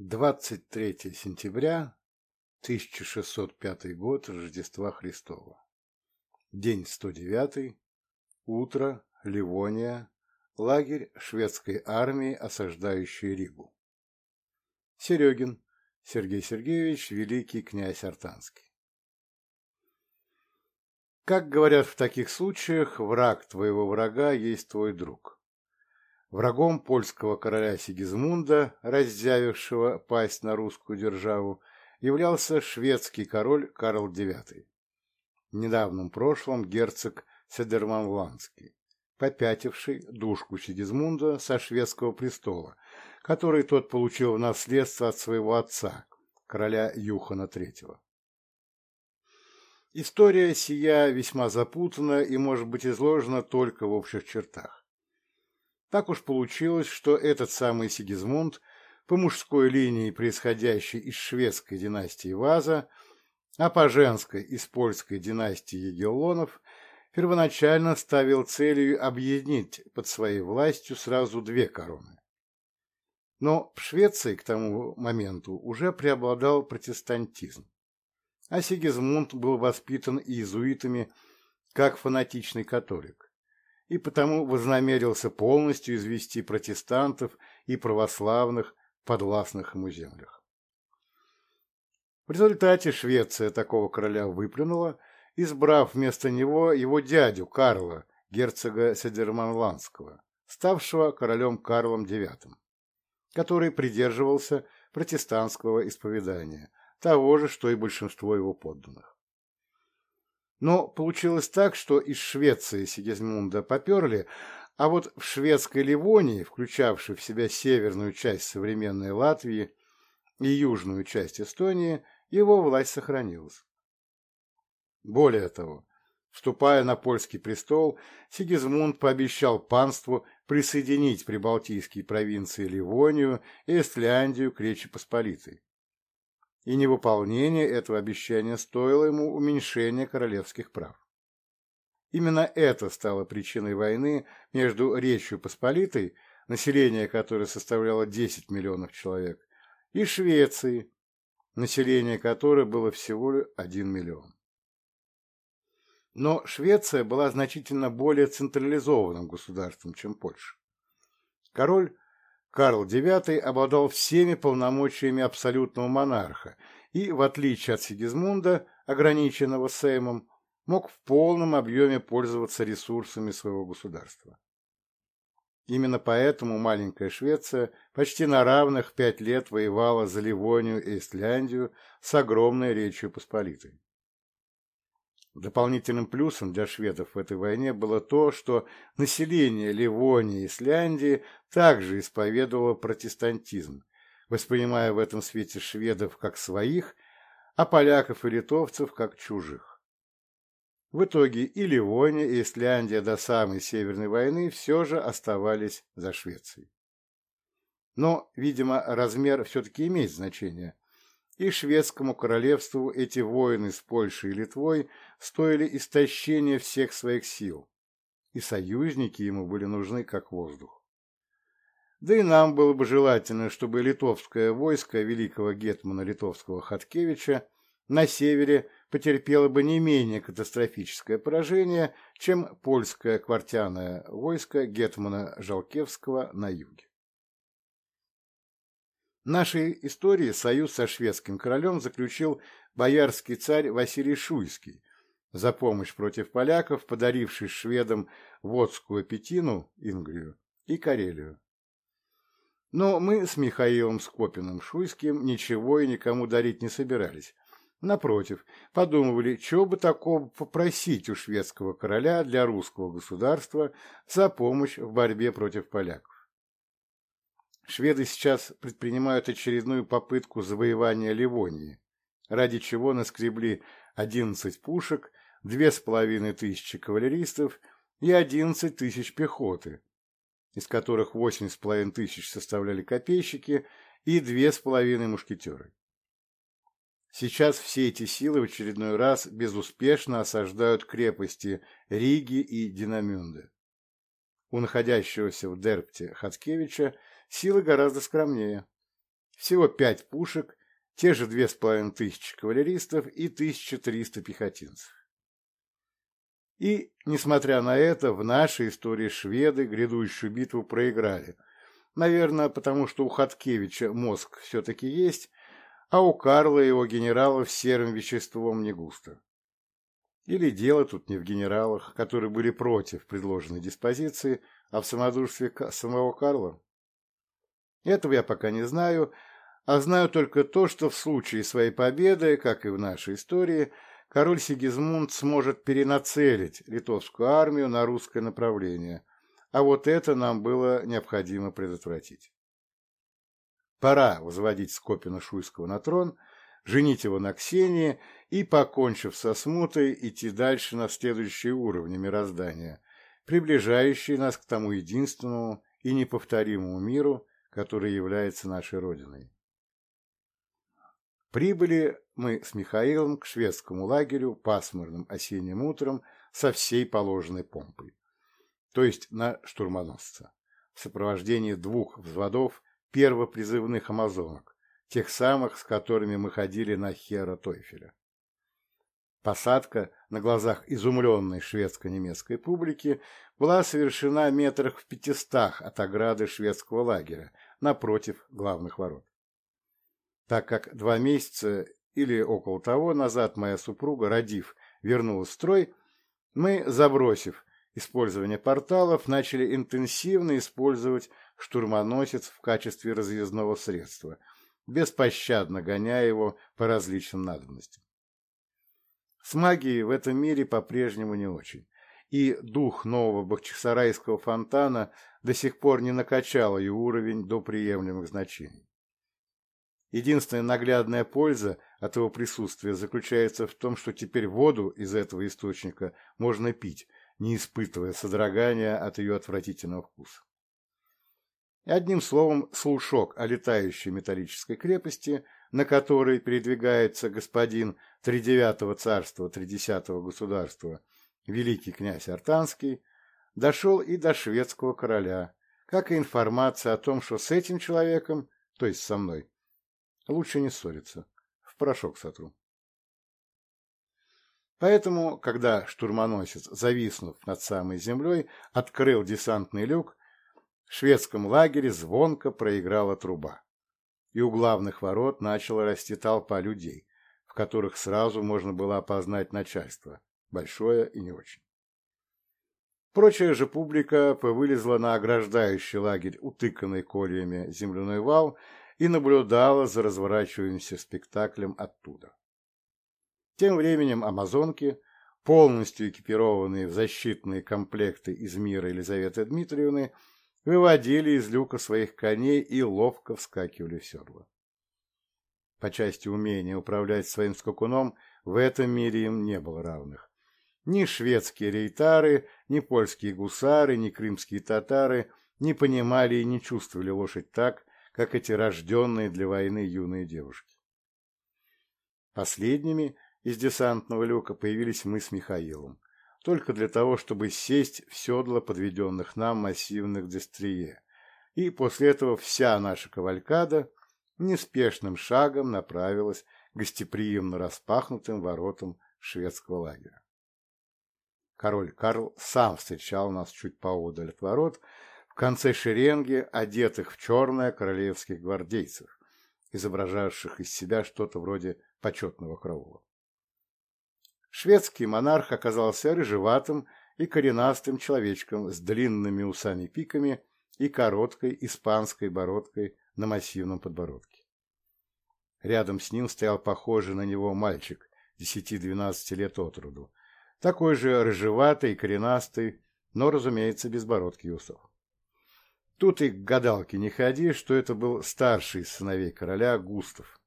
23 сентября 1605 год Рождества Христова. День 109. Утро. Ливония. Лагерь шведской армии, осаждающей Ригу. Серегин. Сергей Сергеевич, великий князь Артанский. Как говорят в таких случаях, враг твоего врага есть твой друг. Врагом польского короля Сигизмунда, раззявившего пасть на русскую державу, являлся шведский король Карл IX. В недавнем прошлом герцог Седерманландский, попятивший душку Сигизмунда со шведского престола, который тот получил в наследство от своего отца, короля Юхана III. История сия весьма запутана и может быть изложена только в общих чертах. Так уж получилось, что этот самый Сигизмунд, по мужской линии происходящий из шведской династии Ваза, а по женской из польской династии Егеллонов, первоначально ставил целью объединить под своей властью сразу две короны. Но в Швеции к тому моменту уже преобладал протестантизм, а Сигизмунд был воспитан иезуитами как фанатичный католик и потому вознамерился полностью извести протестантов и православных подвластных ему землях. В результате Швеция такого короля выплюнула, избрав вместо него его дядю Карла, герцога Седерманландского, ставшего королем Карлом IX, который придерживался протестантского исповедания, того же, что и большинство его подданных. Но получилось так, что из Швеции Сигизмунда поперли, а вот в шведской Ливонии, включавшей в себя северную часть современной Латвии и южную часть Эстонии, его власть сохранилась. Более того, вступая на польский престол, Сигизмунд пообещал панству присоединить прибалтийские провинции Ливонию и Эстляндию к Речи Посполитой и невыполнение этого обещания стоило ему уменьшения королевских прав. Именно это стало причиной войны между Речью Посполитой, население которой составляло 10 миллионов человек, и Швецией, население которой было всего 1 миллион. Но Швеция была значительно более централизованным государством, чем Польша. Король Карл IX обладал всеми полномочиями абсолютного монарха и, в отличие от Сигизмунда, ограниченного Сеймом, мог в полном объеме пользоваться ресурсами своего государства. Именно поэтому маленькая Швеция почти на равных пять лет воевала за Ливонию и Исляндию с огромной Речью Посполитой. Дополнительным плюсом для шведов в этой войне было то, что население Ливонии и Исляндии также исповедовало протестантизм, воспринимая в этом свете шведов как своих, а поляков и литовцев как чужих. В итоге и Ливония, и Исляндия до самой Северной войны все же оставались за Швецией. Но, видимо, размер все-таки имеет значение – и шведскому королевству эти войны с Польшей и Литвой стоили истощения всех своих сил, и союзники ему были нужны как воздух. Да и нам было бы желательно, чтобы литовское войско великого гетмана литовского Хаткевича на севере потерпело бы не менее катастрофическое поражение, чем польское квартяное войско гетмана Жалкевского на юге нашей истории союз со шведским королем заключил боярский царь Василий Шуйский, за помощь против поляков, подаривший шведам Водскую Петину, Ингрию, и Карелию. Но мы с Михаилом Скопиным-Шуйским ничего и никому дарить не собирались. Напротив, подумывали, чего бы такого попросить у шведского короля для русского государства за помощь в борьбе против поляков. Шведы сейчас предпринимают очередную попытку завоевания Ливонии, ради чего наскребли 11 пушек, две с половиной тысячи кавалеристов и 11 тысяч пехоты, из которых восемь с половиной тысяч составляли копейщики и две с половиной мушкетеры. Сейчас все эти силы в очередной раз безуспешно осаждают крепости Риги и Динамюнде. У находящегося в Дерпте Хацкевича силы гораздо скромнее. Всего пять пушек, те же две с половиной тысячи кавалеристов и 1300 пехотинцев. И, несмотря на это, в нашей истории шведы грядущую битву проиграли. Наверное, потому что у Хаткевича мозг все-таки есть, а у Карла и его генералов серым веществом не густо. Или дело тут не в генералах, которые были против предложенной диспозиции, а в самодурстве самого Карла? Этого я пока не знаю, а знаю только то, что в случае своей победы, как и в нашей истории, король Сигизмунд сможет перенацелить литовскую армию на русское направление, а вот это нам было необходимо предотвратить. Пора возводить Скопина Шуйского на трон, женить его на Ксении и, покончив со смутой, идти дальше на следующие уровни мироздания, приближающие нас к тому единственному и неповторимому миру, который является нашей Родиной. Прибыли мы с Михаилом к шведскому лагерю пасмурным осенним утром со всей положенной помпой, то есть на штурмоносца, в сопровождении двух взводов первопризывных амазонок, тех самых, с которыми мы ходили на Хера Тойфеля. Посадка на глазах изумленной шведско-немецкой публики была совершена метрах в пятистах от ограды шведского лагеря напротив главных ворот. Так как два месяца или около того назад моя супруга, родив, вернулась в строй, мы, забросив использование порталов, начали интенсивно использовать штурмоносец в качестве разъездного средства, беспощадно гоняя его по различным надобностям. С магией в этом мире по-прежнему не очень, и дух нового бахчисарайского фонтана до сих пор не накачал ее уровень до приемлемых значений. Единственная наглядная польза от его присутствия заключается в том, что теперь воду из этого источника можно пить, не испытывая содрогания от ее отвратительного вкуса. Одним словом, слушок о летающей металлической крепости, на которой передвигается господин тридевятого царства тридесятого государства, великий князь Артанский, дошел и до шведского короля, как и информация о том, что с этим человеком, то есть со мной, лучше не ссориться, в порошок сотру. Поэтому, когда штурмоносец, зависнув над самой землей, открыл десантный люк, в шведском лагере звонко проиграла труба, и у главных ворот начала расти толпа людей, в которых сразу можно было опознать начальство, большое и не очень. Прочая же публика повылезла на ограждающий лагерь, утыканный кольями земляной вал, и наблюдала за разворачивающимся спектаклем оттуда. Тем временем амазонки, полностью экипированные в защитные комплекты из мира Елизаветы Дмитриевны, выводили из люка своих коней и ловко вскакивали в седло. По части умения управлять своим скакуном в этом мире им не было равных. Ни шведские рейтары, ни польские гусары, ни крымские татары не понимали и не чувствовали лошадь так, как эти рожденные для войны юные девушки. Последними из десантного люка появились мы с Михаилом, только для того, чтобы сесть в седло подведенных нам массивных дестрие, и после этого вся наша кавалькада неспешным шагом направилась к гостеприимно распахнутым воротам шведского лагеря. Король Карл сам встречал нас чуть поодаль от ворот, в конце шеренги, одетых в черное королевских гвардейцев, изображавших из себя что-то вроде почетного караула. Шведский монарх оказался рыжеватым и коренастым человечком с длинными усами-пиками и короткой испанской бородкой на массивном подбородке. Рядом с ним стоял похожий на него мальчик, десяти-двенадцати лет от роду, такой же рыжеватый коренастый, но, разумеется, без бородки усов. Тут и к гадалке не ходи, что это был старший из сыновей короля Густав,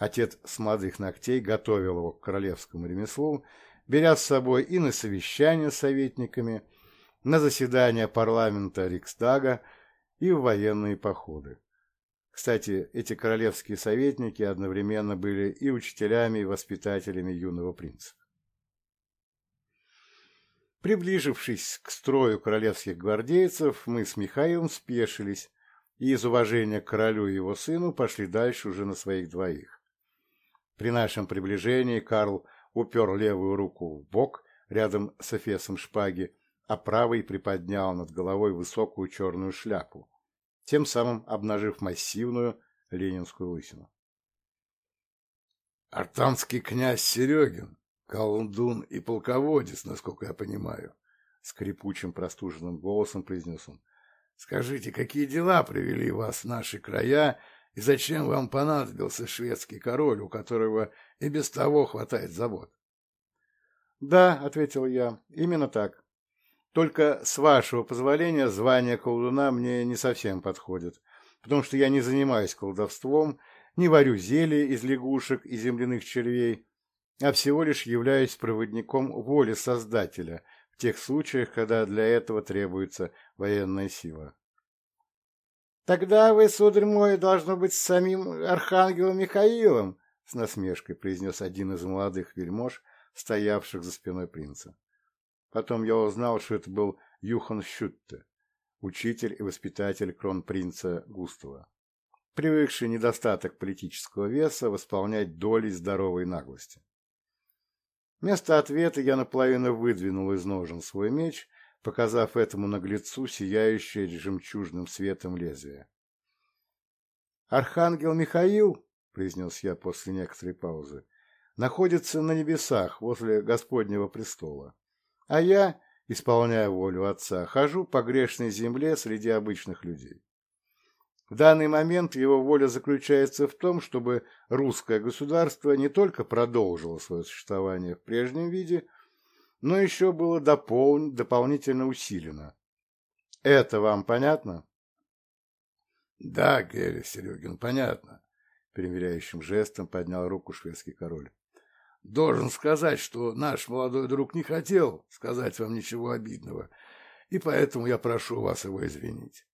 Отец с молодых ногтей готовил его к королевскому ремеслу, беря с собой и на совещания с советниками, на заседания парламента Рикстага и в военные походы. Кстати, эти королевские советники одновременно были и учителями, и воспитателями юного принца. Приближившись к строю королевских гвардейцев, мы с Михаилом спешились и из уважения к королю и его сыну пошли дальше уже на своих двоих. При нашем приближении Карл упер левую руку в бок рядом с эфесом шпаги, а правый приподнял над головой высокую черную шляпу, тем самым обнажив массивную ленинскую лысину. «Артанский князь Серегин, колдун и полководец, насколько я понимаю», — скрипучим простуженным голосом произнес он. «Скажите, какие дела привели вас в наши края и зачем вам понадобился шведский король, у которого и без того хватает забот? — Да, — ответил я, — именно так. Только, с вашего позволения, звание колдуна мне не совсем подходит, потому что я не занимаюсь колдовством, не варю зелья из лягушек и земляных червей, а всего лишь являюсь проводником воли Создателя в тех случаях, когда для этого требуется военная сила. Тогда вы, сударь мой, должно быть с самим архангелом Михаилом, с насмешкой произнес один из молодых вельмож, стоявших за спиной принца. Потом я узнал, что это был Юхан Шютте, учитель и воспитатель кронпринца Густава, привыкший недостаток политического веса восполнять долей здоровой наглости. Вместо ответа я наполовину выдвинул из ножен свой меч показав этому наглецу сияющее жемчужным светом лезвие. «Архангел Михаил», — произнес я после некоторой паузы, — «находится на небесах возле Господнего престола, а я, исполняя волю Отца, хожу по грешной земле среди обычных людей. В данный момент его воля заключается в том, чтобы русское государство не только продолжило свое существование в прежнем виде, но еще было допол... дополнительно усилено. Это вам понятно? — Да, Герри Серегин, понятно, — переверяющим жестом поднял руку шведский король. — Должен сказать, что наш молодой друг не хотел сказать вам ничего обидного, и поэтому я прошу вас его извинить.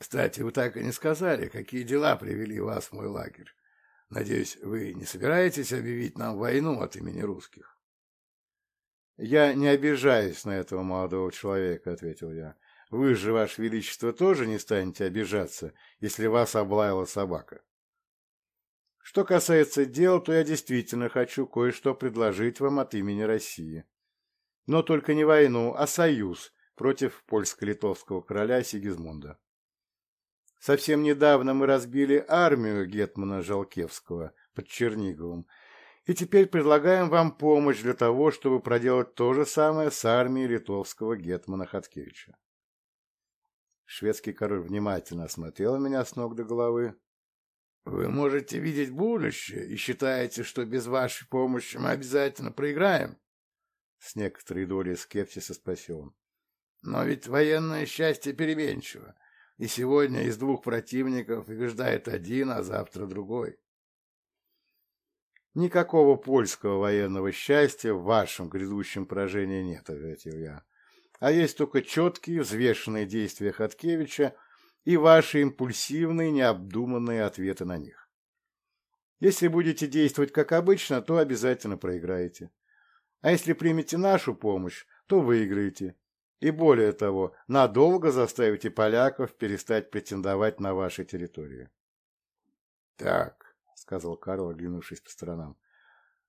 Кстати, вы так и не сказали, какие дела привели вас в мой лагерь. Надеюсь, вы не собираетесь объявить нам войну от имени русских? «Я не обижаюсь на этого молодого человека», — ответил я. «Вы же, Ваше Величество, тоже не станете обижаться, если вас облаяла собака». Что касается дел, то я действительно хочу кое-что предложить вам от имени России. Но только не войну, а союз против польско-литовского короля Сигизмунда. Совсем недавно мы разбили армию Гетмана Жалкевского под Черниговым, и теперь предлагаем вам помощь для того, чтобы проделать то же самое с армией литовского гетмана Хаткевича. Шведский король внимательно осмотрел меня с ног до головы. — Вы можете видеть будущее и считаете, что без вашей помощи мы обязательно проиграем? С некоторой долей скепсиса спросил он. — Но ведь военное счастье переменчиво, и сегодня из двух противников побеждает один, а завтра другой. Никакого польского военного счастья в вашем грядущем поражении нет, ответил я. А есть только четкие, взвешенные действия Хаткевича и ваши импульсивные, необдуманные ответы на них. Если будете действовать как обычно, то обязательно проиграете. А если примете нашу помощь, то выиграете. И более того, надолго заставите поляков перестать претендовать на ваши территории. Так, сказал Карл, оглянувшись по сторонам.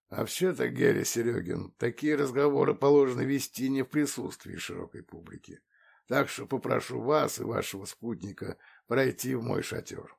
А вообще-то, Герри Серегин, такие разговоры положено вести не в присутствии широкой публики. Так что попрошу вас и вашего спутника пройти в мой шатер.